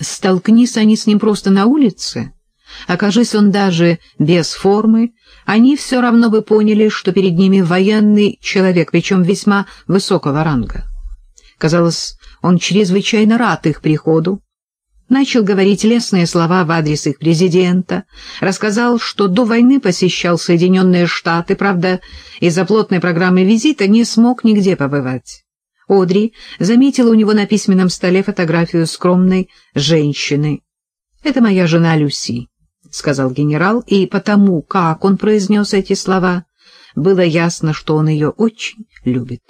Столкнись они с ним просто на улице, окажись он даже без формы, они все равно бы поняли, что перед ними военный человек, причем весьма высокого ранга. Казалось, он чрезвычайно рад их приходу, начал говорить лестные слова в адрес их президента, рассказал, что до войны посещал Соединенные Штаты, правда, из-за плотной программы визита не смог нигде побывать. Одри заметила у него на письменном столе фотографию скромной женщины. «Это моя жена Люси», — сказал генерал, и потому, как он произнес эти слова, было ясно, что он ее очень любит.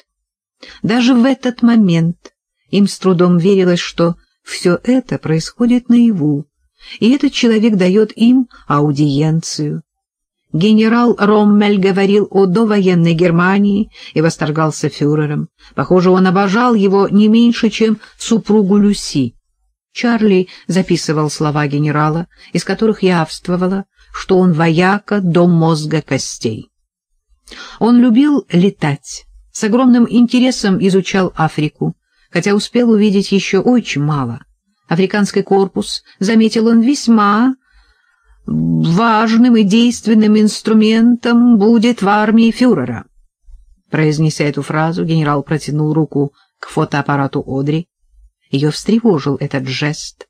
Даже в этот момент им с трудом верилось, что все это происходит наяву, и этот человек дает им аудиенцию. Генерал Роммель говорил о довоенной Германии и восторгался фюрером. Похоже, он обожал его не меньше, чем супругу Люси. Чарли записывал слова генерала, из которых явствовало, что он вояка до мозга костей. Он любил летать, с огромным интересом изучал Африку, хотя успел увидеть еще очень мало. Африканский корпус, заметил он, весьма важным и действенным инструментом будет в армии фюрера. Произнеся эту фразу, генерал протянул руку к фотоаппарату Одри. Ее встревожил этот жест.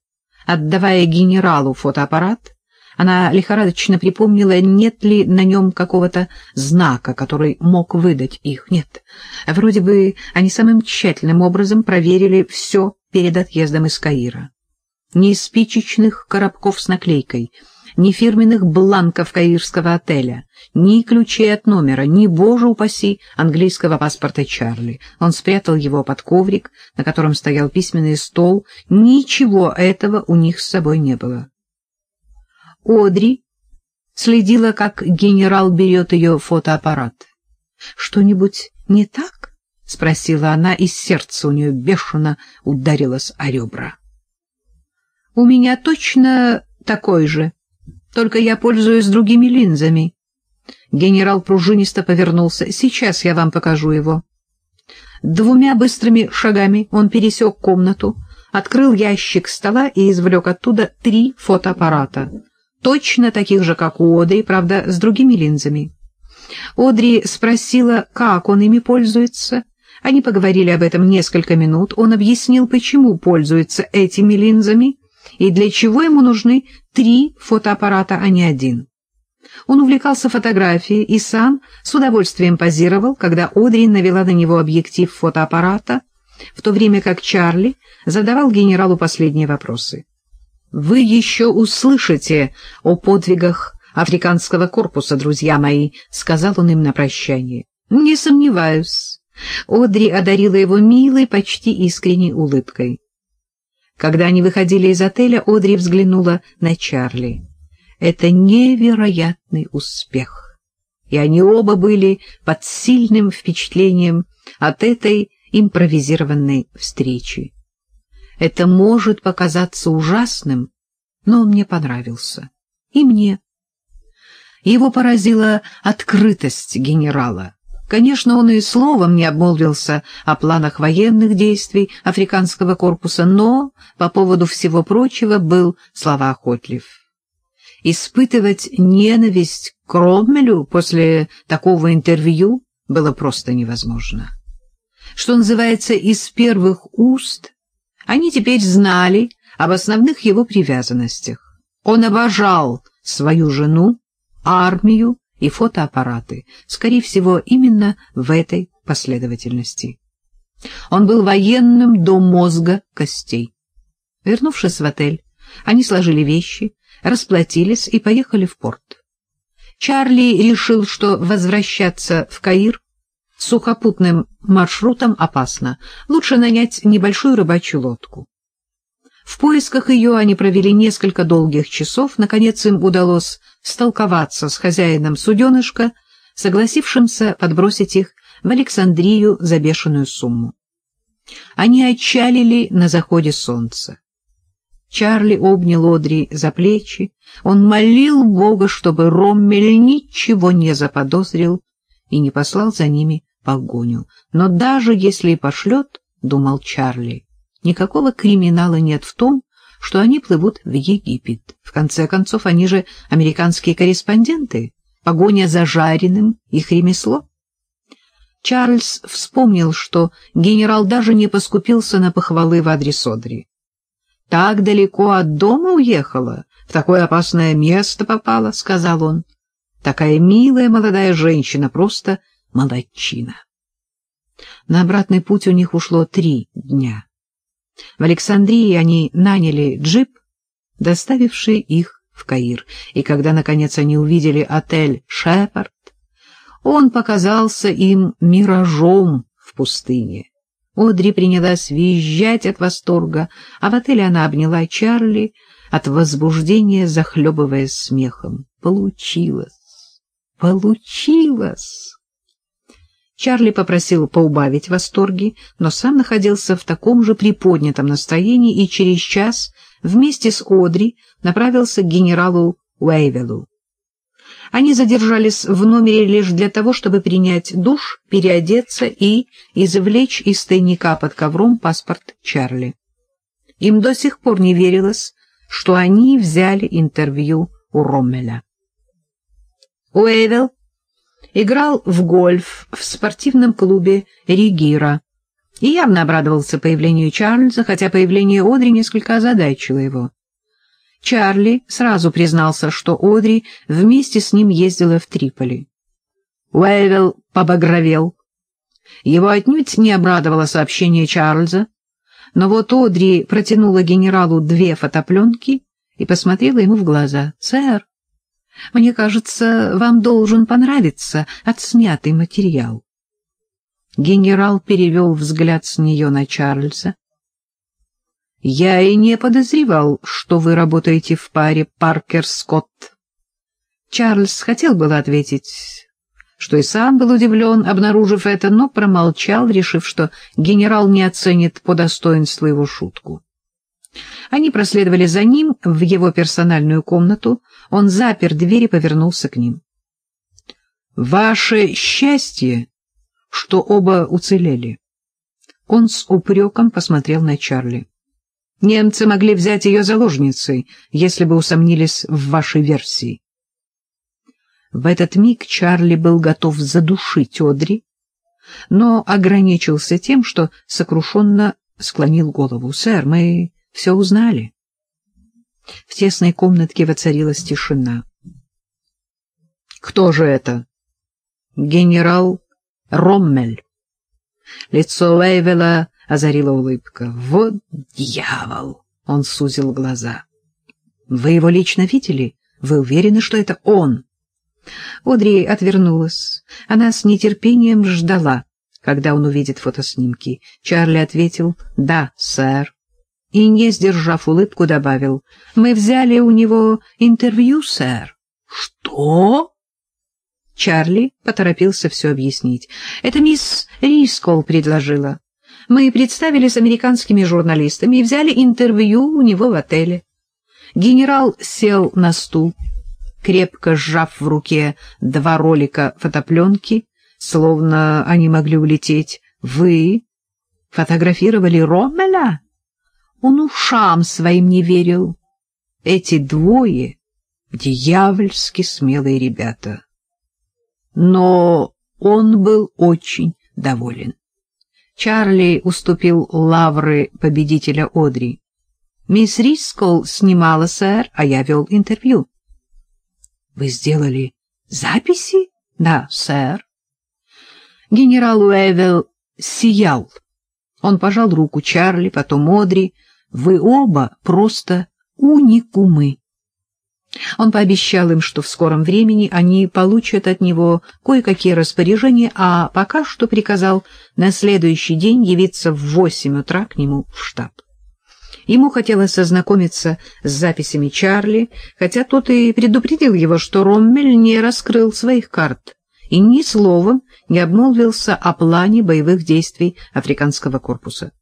Отдавая генералу фотоаппарат, она лихорадочно припомнила, нет ли на нем какого-то знака, который мог выдать их. Нет. Вроде бы они самым тщательным образом проверили все перед отъездом из Каира. Ни спичечных коробков с наклейкой — ни фирменных бланков каирского отеля, ни ключей от номера, ни, боже упаси, английского паспорта Чарли. Он спрятал его под коврик, на котором стоял письменный стол. Ничего этого у них с собой не было. Одри следила, как генерал берет ее фотоаппарат. «Что-нибудь не так?» — спросила она, и сердце у нее бешено ударилось о ребра. «У меня точно такой же», только я пользуюсь другими линзами. Генерал пружинисто повернулся. Сейчас я вам покажу его. Двумя быстрыми шагами он пересек комнату, открыл ящик стола и извлек оттуда три фотоаппарата, точно таких же, как у Одри, правда, с другими линзами. Одри спросила, как он ими пользуется. Они поговорили об этом несколько минут. Он объяснил, почему пользуется этими линзами, и для чего ему нужны три фотоаппарата, а не один. Он увлекался фотографией и сам с удовольствием позировал, когда Одри навела на него объектив фотоаппарата, в то время как Чарли задавал генералу последние вопросы. «Вы еще услышите о подвигах африканского корпуса, друзья мои», — сказал он им на прощание. «Не сомневаюсь». Одри одарила его милой, почти искренней улыбкой. Когда они выходили из отеля, Одри взглянула на Чарли. Это невероятный успех. И они оба были под сильным впечатлением от этой импровизированной встречи. Это может показаться ужасным, но он мне понравился. И мне. Его поразила открытость генерала. Конечно, он и словом не обмолвился о планах военных действий африканского корпуса, но по поводу всего прочего был словоохотлив. Испытывать ненависть к Роммелю после такого интервью было просто невозможно. Что называется, из первых уст они теперь знали об основных его привязанностях. Он обожал свою жену, армию и фотоаппараты, скорее всего, именно в этой последовательности. Он был военным до мозга костей. Вернувшись в отель, они сложили вещи, расплатились и поехали в порт. Чарли решил, что возвращаться в Каир сухопутным маршрутом опасно, лучше нанять небольшую рыбачью лодку. В поисках ее они провели несколько долгих часов, наконец им удалось столковаться с хозяином суденышка, согласившимся подбросить их в Александрию за бешеную сумму. Они отчалили на заходе солнца. Чарли обнял Одри за плечи. Он молил Бога, чтобы Роммель ничего не заподозрил и не послал за ними погоню. Но даже если и пошлет, — думал Чарли, — никакого криминала нет в том, что они плывут в Египет. В конце концов, они же американские корреспонденты. Погоня за жареным — их ремесло. Чарльз вспомнил, что генерал даже не поскупился на похвалы в адрес Одри. «Так далеко от дома уехала, в такое опасное место попала», — сказал он. «Такая милая молодая женщина, просто молодчина». На обратный путь у них ушло три дня. В Александрии они наняли джип, доставивший их в Каир, и когда, наконец, они увидели отель «Шепард», он показался им миражом в пустыне. Одри принялась визжать от восторга, а в отеле она обняла Чарли, от возбуждения захлебываясь смехом. Получилось! Получилось! Чарли попросил поубавить восторги, но сам находился в таком же приподнятом настроении и через час вместе с Одри направился к генералу Уэйвелу. Они задержались в номере лишь для того, чтобы принять душ, переодеться и извлечь из тайника под ковром паспорт Чарли. Им до сих пор не верилось, что они взяли интервью у Роммеля. Уэйвелл играл в гольф в спортивном клубе «Ригира» и явно обрадовался появлению Чарльза, хотя появление Одри несколько озадачило его. Чарли сразу признался, что Одри вместе с ним ездила в Триполи. Уэйвелл побагровел. Его отнюдь не обрадовало сообщение Чарльза, но вот Одри протянула генералу две фотопленки и посмотрела ему в глаза. «Сэр, мне кажется, вам должен понравиться отснятый материал». Генерал перевел взгляд с нее на Чарльза. Я и не подозревал, что вы работаете в паре Паркер-Скотт. Чарльз хотел было ответить, что и сам был удивлен, обнаружив это, но промолчал, решив, что генерал не оценит по достоинству его шутку. Они проследовали за ним в его персональную комнату. Он запер дверь и повернулся к ним. «Ваше счастье, что оба уцелели». Он с упреком посмотрел на Чарли. Немцы могли взять ее заложницей, если бы усомнились в вашей версии. В этот миг Чарли был готов задушить Одри, но ограничился тем, что сокрушенно склонил голову. «Сэр, мы все узнали». В тесной комнатке воцарилась тишина. «Кто же это?» «Генерал Роммель». Лицо Лейвела озарила улыбка. «Вот дьявол!» — он сузил глаза. «Вы его лично видели? Вы уверены, что это он?» Одри отвернулась. Она с нетерпением ждала, когда он увидит фотоснимки. Чарли ответил «Да, сэр». И, не сдержав улыбку, добавил «Мы взяли у него интервью, сэр». «Что?» Чарли поторопился все объяснить. «Это мисс Рискол предложила. Мы представились американскими журналистами и взяли интервью у него в отеле. Генерал сел на стул, крепко сжав в руке два ролика фотопленки, словно они могли улететь. «Вы фотографировали Роммеля?» Он ушам своим не верил. Эти двое — дьявольски смелые ребята. Но он был очень доволен. Чарли уступил лавры победителя Одри. Мисс Рискол снимала, сэр, а я вел интервью. — Вы сделали записи? — Да, сэр. Генерал Уэвелл сиял. Он пожал руку Чарли, потом Одри. Вы оба просто уникумы. Он пообещал им, что в скором времени они получат от него кое-какие распоряжения, а пока что приказал на следующий день явиться в восемь утра к нему в штаб. Ему хотелось ознакомиться с записями Чарли, хотя тот и предупредил его, что Роммель не раскрыл своих карт и ни словом не обмолвился о плане боевых действий африканского корпуса.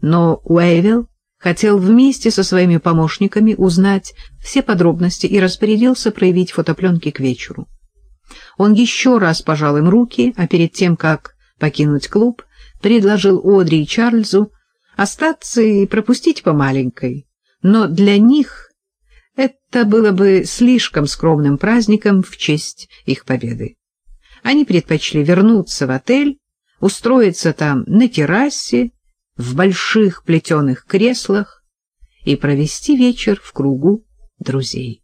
Но Уэйвилл хотел вместе со своими помощниками узнать все подробности и распорядился проявить фотопленки к вечеру. Он еще раз пожал им руки, а перед тем, как покинуть клуб, предложил Одри и Чарльзу остаться и пропустить по маленькой. Но для них это было бы слишком скромным праздником в честь их победы. Они предпочли вернуться в отель, устроиться там на террасе, в больших плетеных креслах и провести вечер в кругу друзей.